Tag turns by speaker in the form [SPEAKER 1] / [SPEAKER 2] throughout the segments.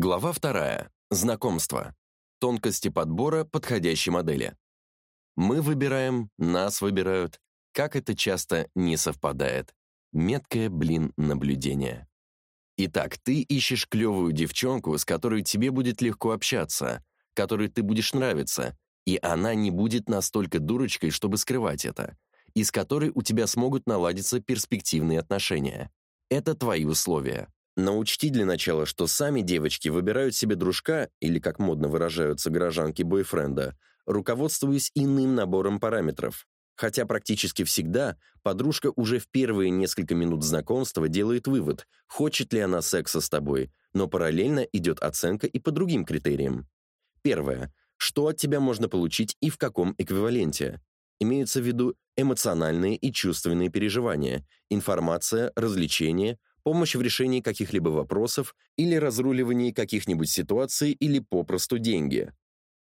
[SPEAKER 1] Глава вторая. Знакомство. Тонкости подбора подходящей модели. Мы выбираем, нас выбирают. Как это часто не совпадает. Меткое, блин, наблюдение. Итак, ты ищешь клевую девчонку, с которой тебе будет легко общаться, которой ты будешь нравиться, и она не будет настолько дурочкой, чтобы скрывать это, и с которой у тебя смогут наладиться перспективные отношения. Это твои условия. Но учти для начала, что сами девочки выбирают себе дружка, или, как модно выражаются горожанки, бойфренда, руководствуясь иным набором параметров. Хотя практически всегда подружка уже в первые несколько минут знакомства делает вывод, хочет ли она секса с тобой, но параллельно идет оценка и по другим критериям. Первое. Что от тебя можно получить и в каком эквиваленте? Имеются в виду эмоциональные и чувственные переживания, информация, развлечения, помощь в решении каких-либо вопросов или разруливании каких-нибудь ситуаций или попросту деньги.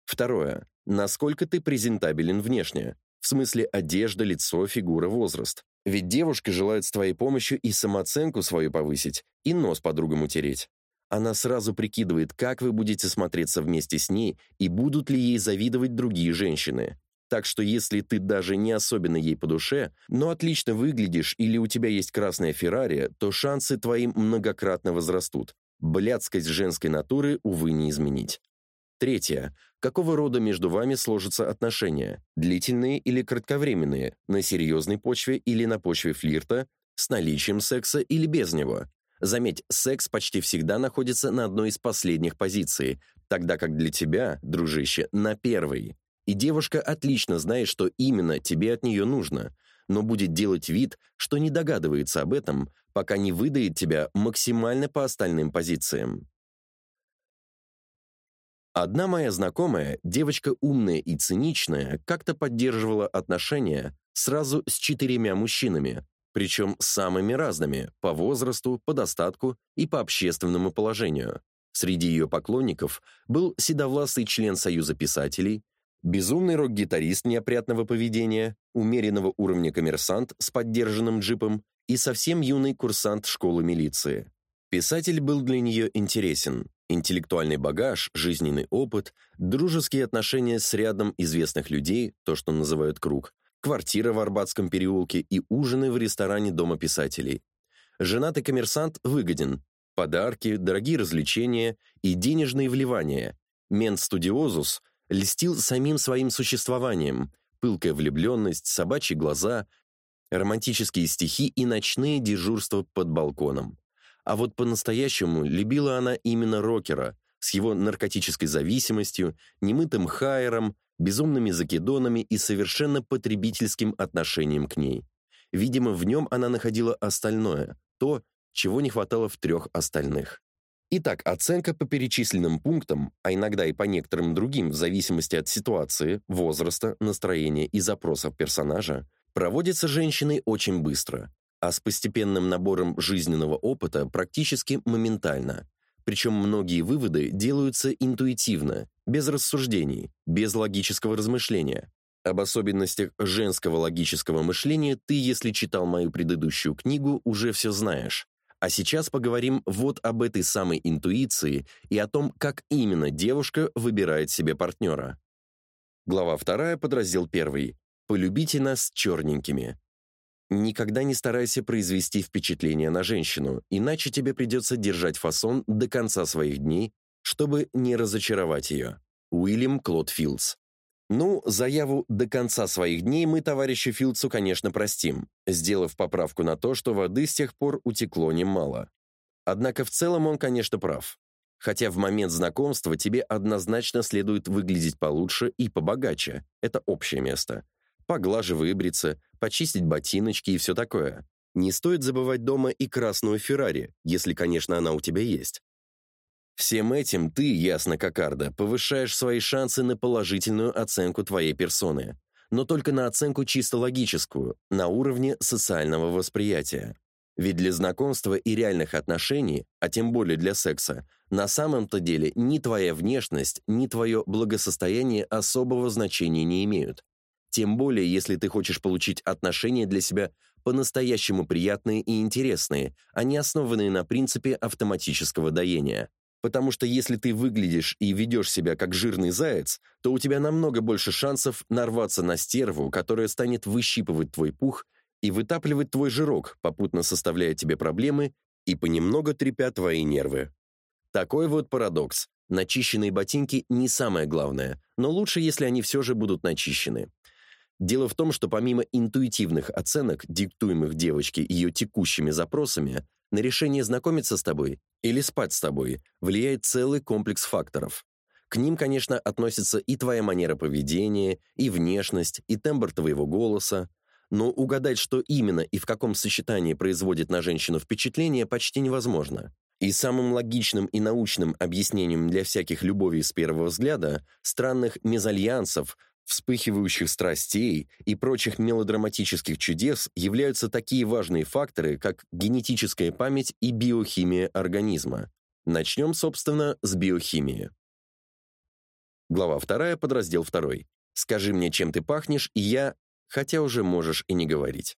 [SPEAKER 1] Второе. Насколько ты презентабелен внешне? В смысле одежда, лицо, фигура, возраст. Ведь девушка желает с твоей помощью и самооценку свою повысить, и нос подругам утереть. Она сразу прикидывает, как вы будете смотреться вместе с ней и будут ли ей завидовать другие женщины. Так что если ты даже не особенно ей по душе, но отлично выглядишь или у тебя есть красная Феррари, то шансы твои многократно возрастут. Блядскость женской натуры, увы, не изменить. Третье. Какого рода между вами сложатся отношения? Длительные или кратковременные? На серьезной почве или на почве флирта? С наличием секса или без него? Заметь, секс почти всегда находится на одной из последних позиций, тогда как для тебя, дружище, на первой. И девушка отлично знает, что именно тебе от нее нужно, но будет делать вид, что не догадывается об этом, пока не выдает тебя максимально по остальным позициям. Одна моя знакомая, девочка умная и циничная, как-то поддерживала отношения сразу с четырьмя мужчинами, причем самыми разными по возрасту, по достатку и по общественному положению. Среди ее поклонников был седовласый член Союза писателей, Безумный рок-гитарист неопрятного поведения, умеренного уровня коммерсант с поддержанным джипом и совсем юный курсант школы милиции. Писатель был для нее интересен. Интеллектуальный багаж, жизненный опыт, дружеские отношения с рядом известных людей, то, что называют круг, квартира в Арбатском переулке и ужины в ресторане Дома писателей. Женатый коммерсант выгоден. Подарки, дорогие развлечения и денежные вливания. Мент студиозус льстил самим своим существованием, пылкая влюбленность, собачьи глаза, романтические стихи и ночные дежурства под балконом. А вот по-настоящему любила она именно рокера с его наркотической зависимостью, немытым хайером, безумными закидонами и совершенно потребительским отношением к ней. Видимо, в нем она находила остальное, то, чего не хватало в трех остальных. Итак, оценка по перечисленным пунктам, а иногда и по некоторым другим в зависимости от ситуации, возраста, настроения и запросов персонажа, проводится женщиной очень быстро, а с постепенным набором жизненного опыта практически моментально. Причем многие выводы делаются интуитивно, без рассуждений, без логического размышления. Об особенностях женского логического мышления ты, если читал мою предыдущую книгу, уже все знаешь. А сейчас поговорим вот об этой самой интуиции и о том, как именно девушка выбирает себе партнера. Глава 2, подраздел 1. Полюбите нас черненькими. Никогда не старайся произвести впечатление на женщину, иначе тебе придется держать фасон до конца своих дней, чтобы не разочаровать ее. Уильям Клод Филдс ну, заяву до конца своих дней мы товарищу Филдсу, конечно, простим, сделав поправку на то, что воды с тех пор утекло немало. Однако в целом он, конечно, прав. Хотя в момент знакомства тебе однозначно следует выглядеть получше и побогаче. Это общее место. Поглаже выбриться, почистить ботиночки и все такое. Не стоит забывать дома и красную Феррари, если, конечно, она у тебя есть. Всем этим ты, ясно как Арда, повышаешь свои шансы на положительную оценку твоей персоны, но только на оценку чисто логическую, на уровне социального восприятия. Ведь для знакомства и реальных отношений, а тем более для секса, на самом-то деле ни твоя внешность, ни твое благосостояние особого значения не имеют. Тем более, если ты хочешь получить отношения для себя по-настоящему приятные и интересные, а не основанные на принципе автоматического доения. Потому что если ты выглядишь и ведешь себя как жирный заяц, то у тебя намного больше шансов нарваться на стерву, которая станет выщипывать твой пух и вытапливать твой жирок, попутно составляя тебе проблемы и понемногу трепя твои нервы. Такой вот парадокс. Начищенные ботинки не самое главное, но лучше, если они все же будут начищены. Дело в том, что помимо интуитивных оценок, диктуемых девочке ее текущими запросами, на решение знакомиться с тобой или спать с тобой влияет целый комплекс факторов. К ним, конечно, относятся и твоя манера поведения, и внешность, и тембр твоего голоса, но угадать, что именно и в каком сочетании производит на женщину впечатление, почти невозможно. И самым логичным и научным объяснением для всяких любовей с первого взгляда, странных мезальянсов, вспыхивающих страстей и прочих мелодраматических чудес являются такие важные факторы, как генетическая память и биохимия организма. Начнем, собственно, с биохимии. Глава 2, подраздел 2. Скажи мне, чем ты пахнешь, и я хотя уже можешь и не говорить.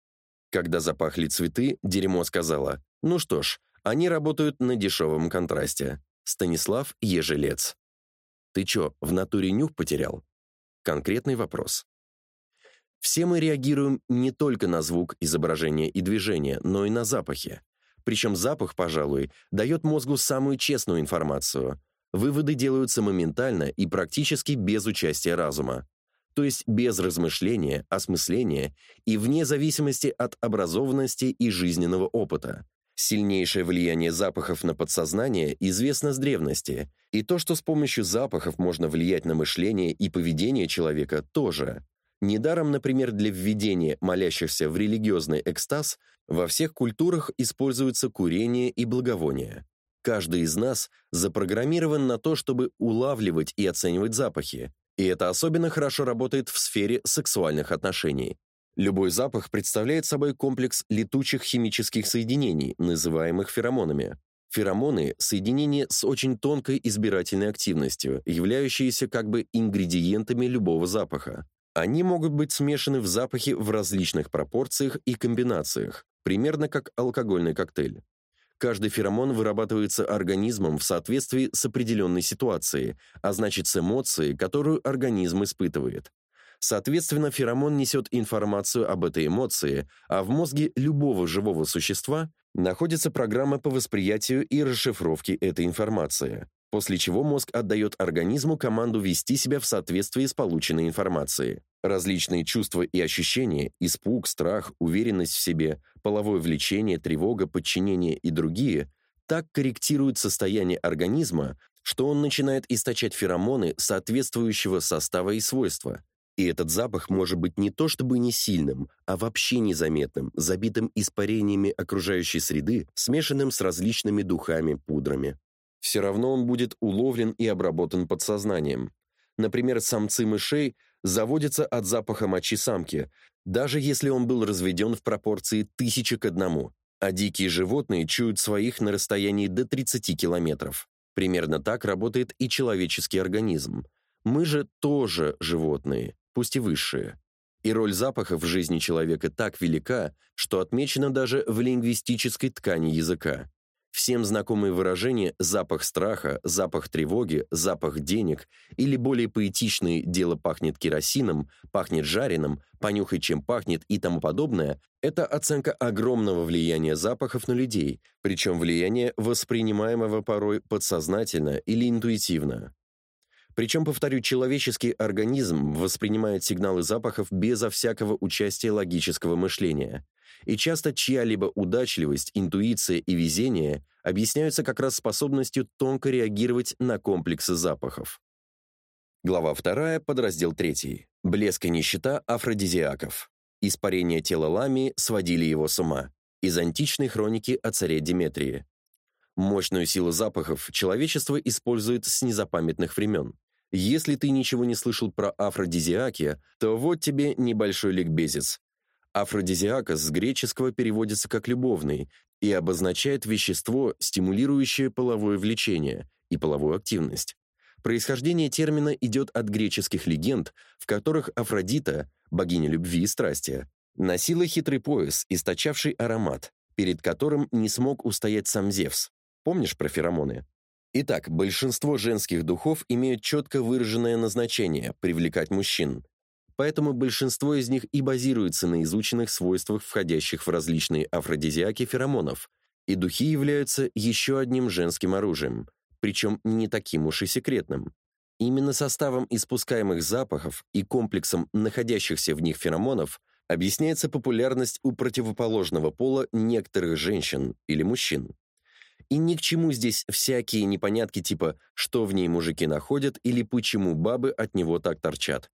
[SPEAKER 1] Когда запахли цветы, дерьмо сказала, ну что ж, они работают на дешевом контрасте. Станислав Ежелец. Ты чё, в натуре нюх потерял? Конкретный вопрос. Все мы реагируем не только на звук, изображение и движение, но и на запахи. Причем запах, пожалуй, дает мозгу самую честную информацию. Выводы делаются моментально и практически без участия разума то есть без размышления, осмысления и вне зависимости от образованности и жизненного опыта. Сильнейшее влияние запахов на подсознание известно с древности, и то, что с помощью запахов можно влиять на мышление и поведение человека, тоже. Недаром, например, для введения молящихся в религиозный экстаз во всех культурах используются курение и благовония. Каждый из нас запрограммирован на то, чтобы улавливать и оценивать запахи, и это особенно хорошо работает в сфере сексуальных отношений. Любой запах представляет собой комплекс летучих химических соединений, называемых феромонами. Феромоны – соединения с очень тонкой избирательной активностью, являющиеся как бы ингредиентами любого запаха. Они могут быть смешаны в запахе в различных пропорциях и комбинациях, примерно как алкогольный коктейль. Каждый феромон вырабатывается организмом в соответствии с определенной ситуацией, а значит с эмоцией, которую организм испытывает. Соответственно, феромон несет информацию об этой эмоции, а в мозге любого живого существа находится программа по восприятию и расшифровке этой информации, после чего мозг отдает организму команду вести себя в соответствии с полученной информацией. Различные чувства и ощущения, испуг, страх, уверенность в себе, половое влечение, тревога, подчинение и другие так корректируют состояние организма, что он начинает источать феромоны соответствующего состава и свойства. И этот запах может быть не то чтобы не сильным, а вообще незаметным, забитым испарениями окружающей среды, смешанным с различными духами, пудрами. Все равно он будет уловлен и обработан подсознанием. Например, самцы мышей заводится от запаха мочи самки, даже если он был разведен в пропорции тысячи к одному, а дикие животные чуют своих на расстоянии до 30 километров. Примерно так работает и человеческий организм. Мы же тоже животные, пусть и высшие. И роль запаха в жизни человека так велика, что отмечена даже в лингвистической ткани языка. Всем знакомые выражения «запах страха», «запах тревоги», «запах денег» или более поэтичные «дело пахнет керосином», «пахнет жареным», «понюхай, чем пахнет» и тому подобное – это оценка огромного влияния запахов на людей, причем влияние, воспринимаемого порой подсознательно или интуитивно. Причем, повторю, человеческий организм воспринимает сигналы запахов безо всякого участия логического мышления – и часто чья-либо удачливость, интуиция и везение объясняются как раз способностью тонко реагировать на комплексы запахов. Глава 2, подраздел 3. Блеск и нищета афродизиаков. Испарение тела Ламии сводили его с ума. Из античной хроники о царе Деметрии. Мощную силу запахов человечество использует с незапамятных времен. Если ты ничего не слышал про афродизиаки, то вот тебе небольшой ликбезец. Афродизиакос с греческого переводится как «любовный» и обозначает вещество, стимулирующее половое влечение и половую активность. Происхождение термина идет от греческих легенд, в которых Афродита, богиня любви и страсти, носила хитрый пояс, источавший аромат, перед которым не смог устоять сам Зевс. Помнишь про феромоны? Итак, большинство женских духов имеют четко выраженное назначение привлекать мужчин. Поэтому большинство из них и базируется на изученных свойствах входящих в различные афродизиаки феромонов. И духи являются еще одним женским оружием, причем не таким уж и секретным. Именно составом испускаемых запахов и комплексом находящихся в них феромонов объясняется популярность у противоположного пола некоторых женщин или мужчин. И ни к чему здесь всякие непонятки типа «что в ней мужики находят» или «почему бабы от него так торчат».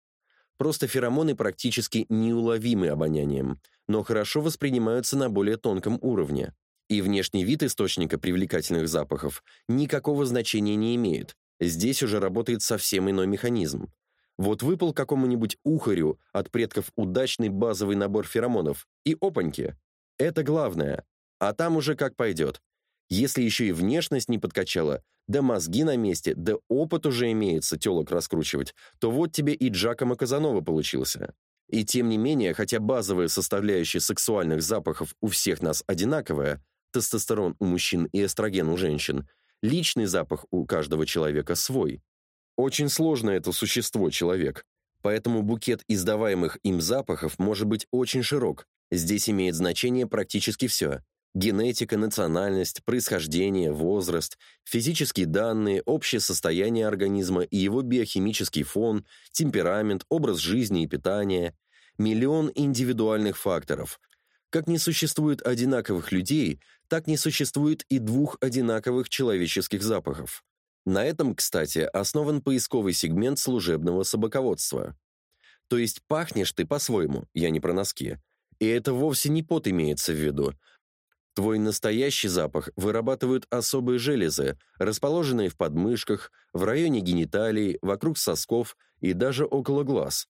[SPEAKER 1] Просто феромоны практически неуловимы обонянием, но хорошо воспринимаются на более тонком уровне. И внешний вид источника привлекательных запахов никакого значения не имеет, Здесь уже работает совсем иной механизм. Вот выпал какому-нибудь ухарю от предков удачный базовый набор феромонов, и опаньки. Это главное. А там уже как пойдет. Если еще и внешность не подкачала, да мозги на месте, да опыт уже имеется телок раскручивать, то вот тебе и Джакомо Казанова получился. И тем не менее, хотя базовая составляющая сексуальных запахов у всех нас одинаковая, тестостерон у мужчин и эстроген у женщин, Личный запах у каждого человека свой. Очень сложно это существо человек. Поэтому букет издаваемых им запахов может быть очень широк. Здесь имеет значение практически все: генетика, национальность, происхождение, возраст, физические данные, общее состояние организма и его биохимический фон, темперамент, образ жизни и питания, миллион индивидуальных факторов. Как не существует одинаковых людей, так не существует и двух одинаковых человеческих запахов. На этом, кстати, основан поисковый сегмент служебного собаководства. То есть пахнешь ты по-своему, я не про носки. И это вовсе не пот имеется в виду. Твой настоящий запах вырабатывают особые железы, расположенные в подмышках, в районе гениталий, вокруг сосков и даже около глаз.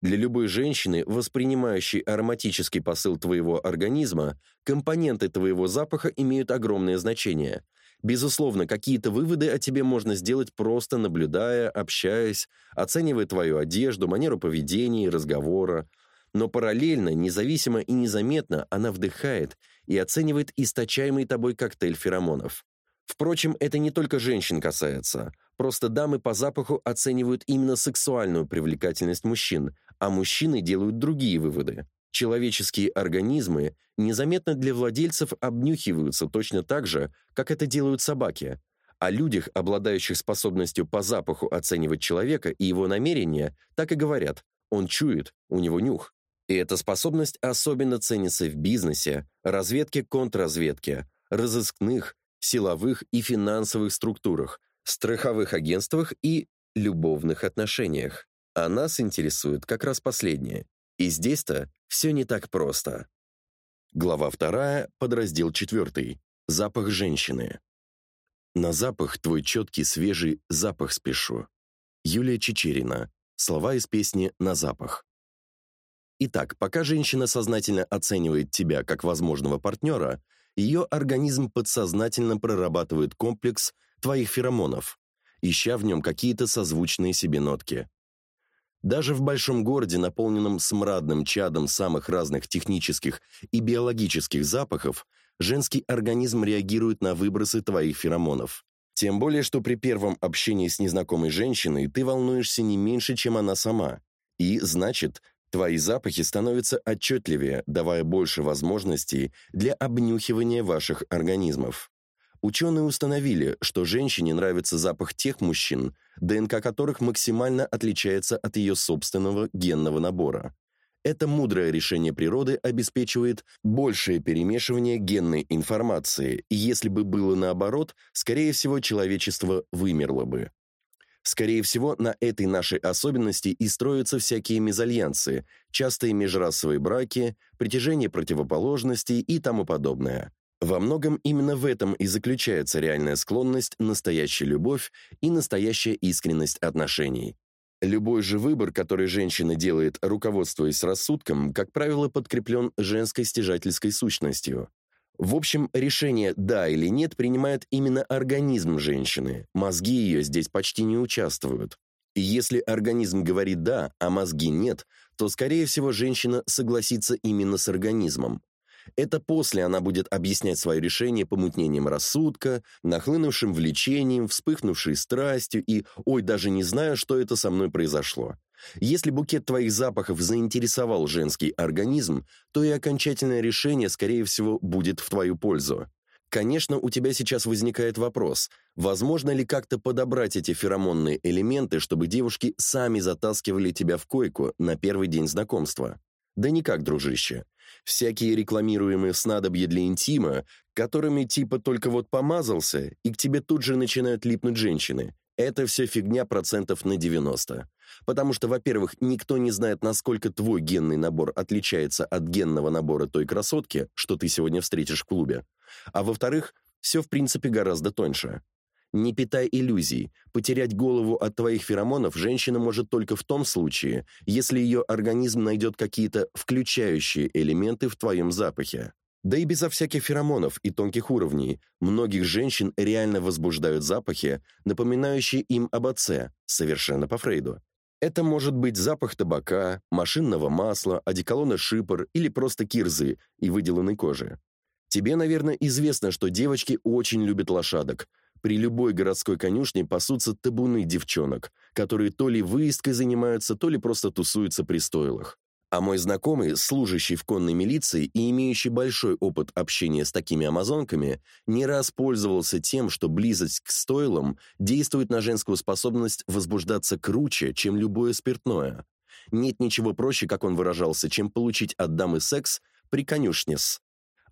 [SPEAKER 1] Для любой женщины, воспринимающей ароматический посыл твоего организма, компоненты твоего запаха имеют огромное значение. Безусловно, какие-то выводы о тебе можно сделать просто наблюдая, общаясь, оценивая твою одежду, манеру поведения и разговора. Но параллельно, независимо и незаметно она вдыхает и оценивает источаемый тобой коктейль феромонов. Впрочем, это не только женщин касается. Просто дамы по запаху оценивают именно сексуальную привлекательность мужчин, а мужчины делают другие выводы. Человеческие организмы незаметно для владельцев обнюхиваются точно так же, как это делают собаки. О людях, обладающих способностью по запаху оценивать человека и его намерения, так и говорят: он чует, у него нюх. И эта способность особенно ценится в бизнесе, разведке, контрразведке, разыскных, силовых и финансовых структурах, страховых агентствах и любовных отношениях. А нас интересует как раз последнее. И здесь-то все не так просто. Глава 2, подраздел 4. Запах женщины. На запах твой четкий свежий запах спешу. Юлия Чечерина. Слова из песни На запах. Итак, пока женщина сознательно оценивает тебя как возможного партнера, ее организм подсознательно прорабатывает комплекс твоих феромонов, ища в нем какие-то созвучные себе нотки. Даже в большом городе, наполненном смрадным чадом самых разных технических и биологических запахов, женский организм реагирует на выбросы твоих феромонов. Тем более, что при первом общении с незнакомой женщиной ты волнуешься не меньше, чем она сама. И, значит, твои запахи становятся отчетливее, давая больше возможностей для обнюхивания ваших организмов. Ученые установили, что женщине нравится запах тех мужчин, ДНК которых максимально отличается от ее собственного генного набора. Это мудрое решение природы обеспечивает большее перемешивание генной информации, и если бы было наоборот, скорее всего, человечество вымерло бы. Скорее всего, на этой нашей особенности и строятся всякие мезальянсы, частые межрасовые браки, притяжение противоположностей и тому подобное. Во многом именно в этом и заключается реальная склонность, настоящая любовь и настоящая искренность отношений. Любой же выбор, который женщина делает, руководствуясь рассудком, как правило, подкреплен женской стяжательской сущностью. В общем, решение «да» или «нет» принимает именно организм женщины. Мозги ее здесь почти не участвуют. И если организм говорит «да», а мозги «нет», то, скорее всего, женщина согласится именно с организмом. Это после она будет объяснять свое решение помутнением рассудка, нахлынувшим влечением, вспыхнувшей страстью и «ой, даже не знаю, что это со мной произошло». Если букет твоих запахов заинтересовал женский организм, то и окончательное решение, скорее всего, будет в твою пользу. Конечно, у тебя сейчас возникает вопрос, возможно ли как-то подобрать эти феромонные элементы, чтобы девушки сами затаскивали тебя в койку на первый день знакомства. Да никак, дружище. Всякие рекламируемые снадобья для интима, которыми типа только вот помазался, и к тебе тут же начинают липнуть женщины. Это все фигня процентов на 90. Потому что, во-первых, никто не знает, насколько твой генный набор отличается от генного набора той красотки, что ты сегодня встретишь в клубе. А во-вторых, все в принципе гораздо тоньше. Не питай иллюзий. Потерять голову от твоих феромонов женщина может только в том случае, если ее организм найдет какие-то включающие элементы в твоем запахе. Да и безо всяких феромонов и тонких уровней многих женщин реально возбуждают запахи, напоминающие им об отце, совершенно по Фрейду. Это может быть запах табака, машинного масла, одеколона шипр или просто кирзы и выделанной кожи. Тебе, наверное, известно, что девочки очень любят лошадок. При любой городской конюшне пасутся табуны девчонок, которые то ли выездкой занимаются, то ли просто тусуются при стойлах. А мой знакомый, служащий в конной милиции и имеющий большой опыт общения с такими амазонками, не раз пользовался тем, что близость к стойлам действует на женскую способность возбуждаться круче, чем любое спиртное. Нет ничего проще, как он выражался, чем получить от дамы секс при конюшне с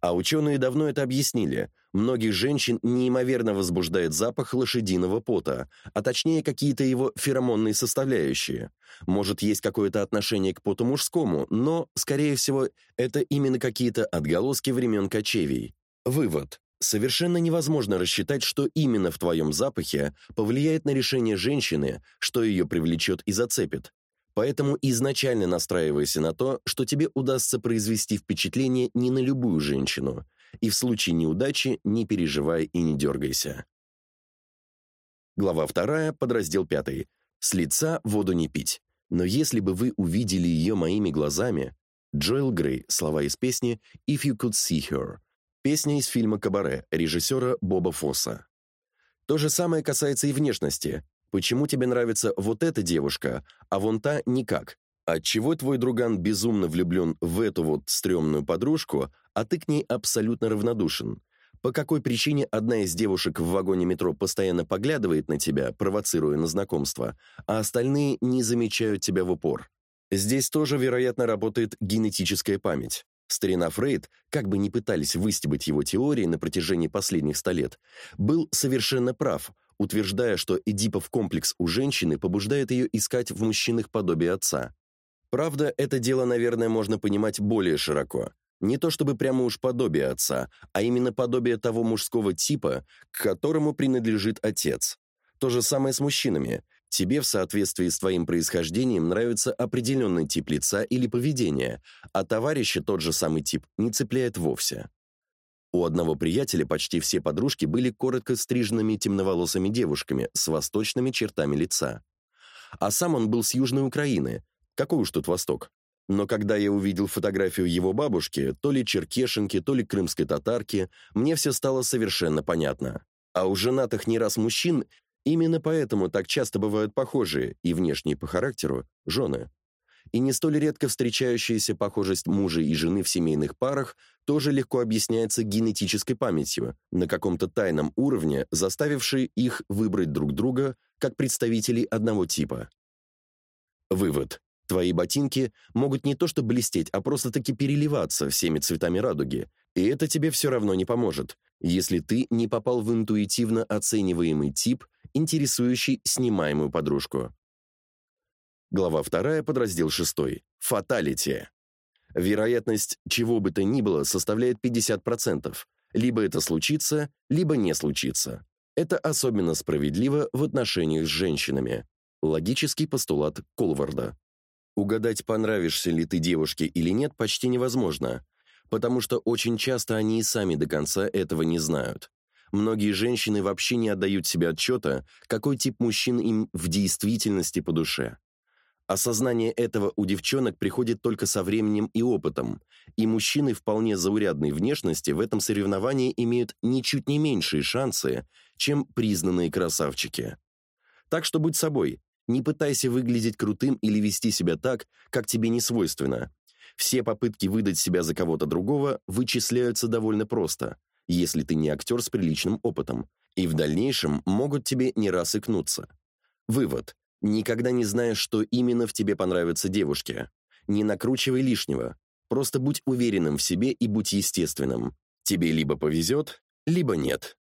[SPEAKER 1] а ученые давно это объяснили. Многих женщин неимоверно возбуждает запах лошадиного пота, а точнее какие-то его феромонные составляющие. Может, есть какое-то отношение к поту мужскому, но, скорее всего, это именно какие-то отголоски времен кочевий. Вывод. Совершенно невозможно рассчитать, что именно в твоем запахе повлияет на решение женщины, что ее привлечет и зацепит. Поэтому изначально настраивайся на то, что тебе удастся произвести впечатление не на любую женщину, и в случае неудачи не переживай и не дергайся. Глава 2, подраздел 5. С лица воду не пить. Но если бы вы увидели ее моими глазами, Джоэл Грей, слова из песни If You Could See Her. Песня из фильма Кабаре режиссера Боба Фосса. То же самое касается и внешности. Почему тебе нравится вот эта девушка, а вон та никак? Отчего твой друган безумно влюблен в эту вот стрёмную подружку, а ты к ней абсолютно равнодушен? По какой причине одна из девушек в вагоне метро постоянно поглядывает на тебя, провоцируя на знакомство, а остальные не замечают тебя в упор? Здесь тоже, вероятно, работает генетическая память. Старина Фрейд, как бы ни пытались выстебать его теории на протяжении последних ста лет, был совершенно прав, утверждая, что Эдипов комплекс у женщины побуждает ее искать в мужчинах подобие отца. Правда, это дело, наверное, можно понимать более широко. Не то чтобы прямо уж подобие отца, а именно подобие того мужского типа, к которому принадлежит отец. То же самое с мужчинами. Тебе в соответствии с твоим происхождением нравится определенный тип лица или поведения, а товарища тот же самый тип не цепляет вовсе. У одного приятеля почти все подружки были коротко стриженными темноволосыми девушками с восточными чертами лица. А сам он был с Южной Украины. Какой уж тут Восток. Но когда я увидел фотографию его бабушки, то ли черкешенки, то ли крымской татарки, мне все стало совершенно понятно. А у женатых не раз мужчин именно поэтому так часто бывают похожие и внешне по характеру жены и не столь редко встречающаяся похожесть мужа и жены в семейных парах тоже легко объясняется генетической памятью на каком-то тайном уровне, заставившей их выбрать друг друга как представителей одного типа. Вывод. Твои ботинки могут не то что блестеть, а просто-таки переливаться всеми цветами радуги, и это тебе все равно не поможет, если ты не попал в интуитивно оцениваемый тип, интересующий снимаемую подружку. Глава 2, подраздел 6. Фаталити. Вероятность чего бы то ни было составляет 50%. Либо это случится, либо не случится. Это особенно справедливо в отношениях с женщинами. Логический постулат Колварда. Угадать, понравишься ли ты девушке или нет, почти невозможно, потому что очень часто они и сами до конца этого не знают. Многие женщины вообще не отдают себе отчета, какой тип мужчин им в действительности по душе. Осознание этого у девчонок приходит только со временем и опытом, и мужчины вполне заурядной внешности в этом соревновании имеют ничуть не меньшие шансы, чем признанные красавчики. Так что будь собой, не пытайся выглядеть крутым или вести себя так, как тебе не свойственно. Все попытки выдать себя за кого-то другого вычисляются довольно просто, если ты не актер с приличным опытом, и в дальнейшем могут тебе не раз икнуться. Вывод. Никогда не знаешь, что именно в тебе понравится девушке. Не накручивай лишнего. Просто будь уверенным в себе и будь естественным. Тебе либо повезет, либо нет.